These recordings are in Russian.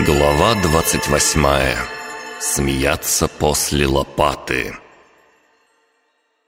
Глава 28. Смеяться после лопаты.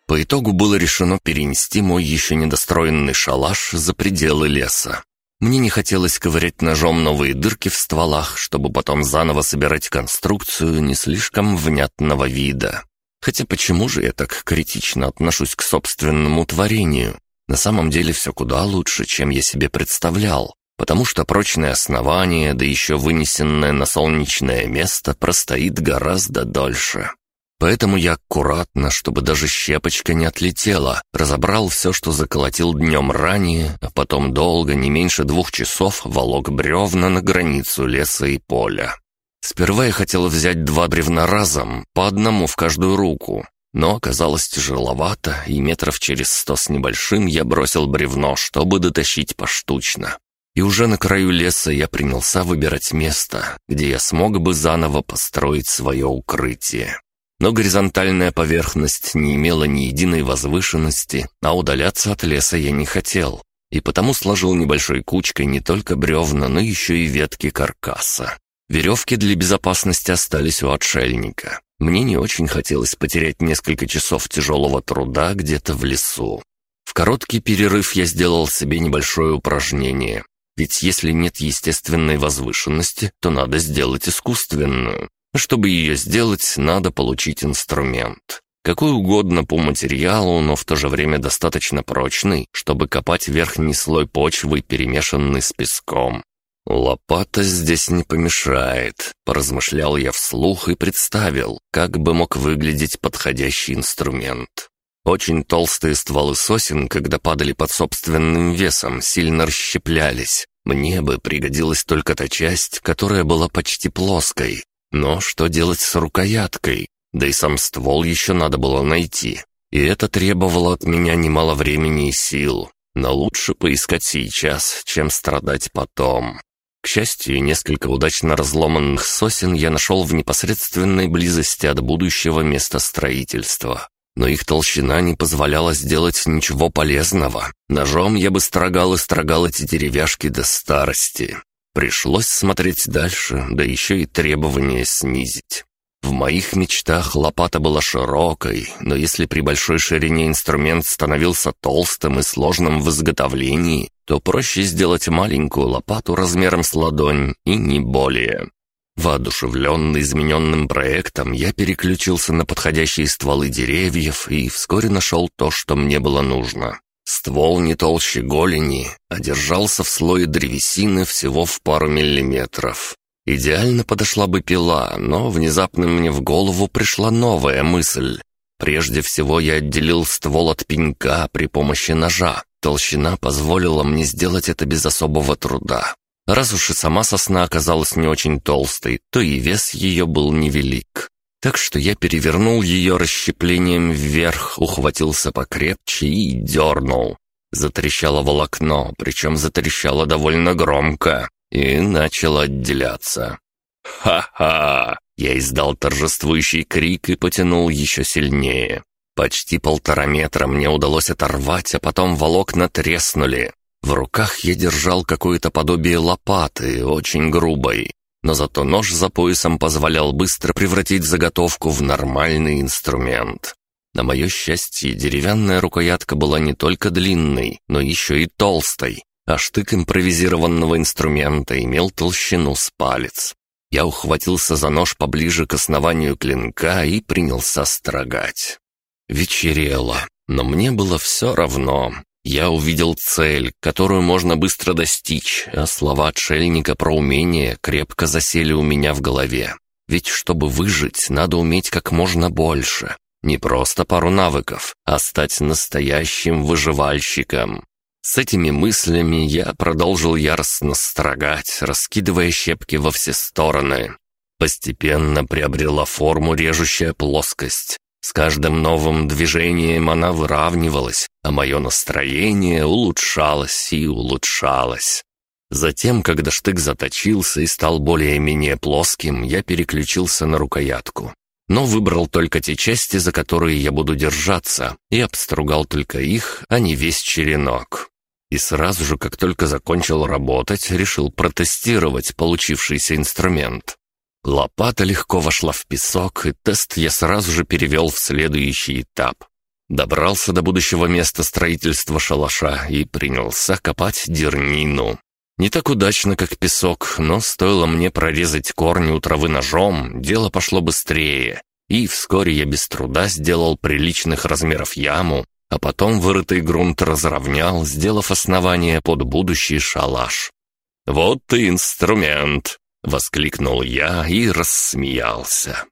По итогу было решено перенести мой еще недостроенный шалаш за пределы леса. Мне не хотелось ковырять ножом новые дырки в стволах, чтобы потом заново собирать конструкцию не слишком внятного вида. Хотя почему же я так критично отношусь к собственному творению? На самом деле все куда лучше, чем я себе представлял потому что прочное основание, да еще вынесенное на солнечное место, простоит гораздо дольше. Поэтому я аккуратно, чтобы даже щепочка не отлетела, разобрал все, что заколотил днем ранее, а потом долго, не меньше двух часов, волок бревна на границу леса и поля. Сперва я хотел взять два бревна разом, по одному в каждую руку, но оказалось тяжеловато, и метров через сто с небольшим я бросил бревно, чтобы дотащить поштучно. И уже на краю леса я принялся выбирать место, где я смог бы заново построить свое укрытие. Но горизонтальная поверхность не имела ни единой возвышенности, а удаляться от леса я не хотел, и потому сложил небольшой кучкой не только бревна, но еще и ветки каркаса. Веревки для безопасности остались у отшельника. Мне не очень хотелось потерять несколько часов тяжелого труда где-то в лесу. В короткий перерыв я сделал себе небольшое упражнение. Ведь если нет естественной возвышенности, то надо сделать искусственную. Чтобы ее сделать, надо получить инструмент. Какой угодно по материалу, но в то же время достаточно прочный, чтобы копать верхний слой почвы, перемешанный с песком. «Лопата здесь не помешает», — поразмышлял я вслух и представил, как бы мог выглядеть подходящий инструмент. Очень толстые стволы сосен, когда падали под собственным весом, сильно расщеплялись. Мне бы пригодилась только та часть, которая была почти плоской. Но что делать с рукояткой? Да и сам ствол еще надо было найти. И это требовало от меня немало времени и сил. Но лучше поискать сейчас, чем страдать потом. К счастью, несколько удачно разломанных сосен я нашел в непосредственной близости от будущего места строительства но их толщина не позволяла сделать ничего полезного. Ножом я бы строгал и строгал эти деревяшки до старости. Пришлось смотреть дальше, да еще и требования снизить. В моих мечтах лопата была широкой, но если при большой ширине инструмент становился толстым и сложным в изготовлении, то проще сделать маленькую лопату размером с ладонь и не более. Воодушевленный измененным проектом, я переключился на подходящие стволы деревьев и вскоре нашел то, что мне было нужно. Ствол не толще голени, а держался в слое древесины всего в пару миллиметров. Идеально подошла бы пила, но внезапно мне в голову пришла новая мысль. Прежде всего я отделил ствол от пенька при помощи ножа. Толщина позволила мне сделать это без особого труда. Раз уж и сама сосна оказалась не очень толстой, то и вес ее был невелик. Так что я перевернул ее расщеплением вверх, ухватился покрепче и дернул. Затрещало волокно, причем затрещало довольно громко, и начало отделяться. «Ха-ха!» Я издал торжествующий крик и потянул еще сильнее. Почти полтора метра мне удалось оторвать, а потом волокна треснули. В руках я держал какое-то подобие лопаты, очень грубой, но зато нож за поясом позволял быстро превратить заготовку в нормальный инструмент. На мое счастье, деревянная рукоятка была не только длинной, но еще и толстой, а штык импровизированного инструмента имел толщину с палец. Я ухватился за нож поближе к основанию клинка и принялся строгать. Вечерело, но мне было все равно. Я увидел цель, которую можно быстро достичь, а слова отшельника про умение крепко засели у меня в голове. Ведь чтобы выжить, надо уметь как можно больше. Не просто пару навыков, а стать настоящим выживальщиком. С этими мыслями я продолжил яростно строгать, раскидывая щепки во все стороны. Постепенно приобрела форму режущая плоскость, с каждым новым движением она выравнивалась, а мое настроение улучшалось и улучшалось. Затем, когда штык заточился и стал более-менее плоским, я переключился на рукоятку. Но выбрал только те части, за которые я буду держаться, и обстругал только их, а не весь черенок. И сразу же, как только закончил работать, решил протестировать получившийся инструмент. Лопата легко вошла в песок, и тест я сразу же перевел в следующий этап. Добрался до будущего места строительства шалаша и принялся копать дернину. Не так удачно, как песок, но стоило мне прорезать корни у травы ножом, дело пошло быстрее. И вскоре я без труда сделал приличных размеров яму, а потом вырытый грунт разровнял, сделав основание под будущий шалаш. «Вот и инструмент!» — воскликнул я и рассмеялся.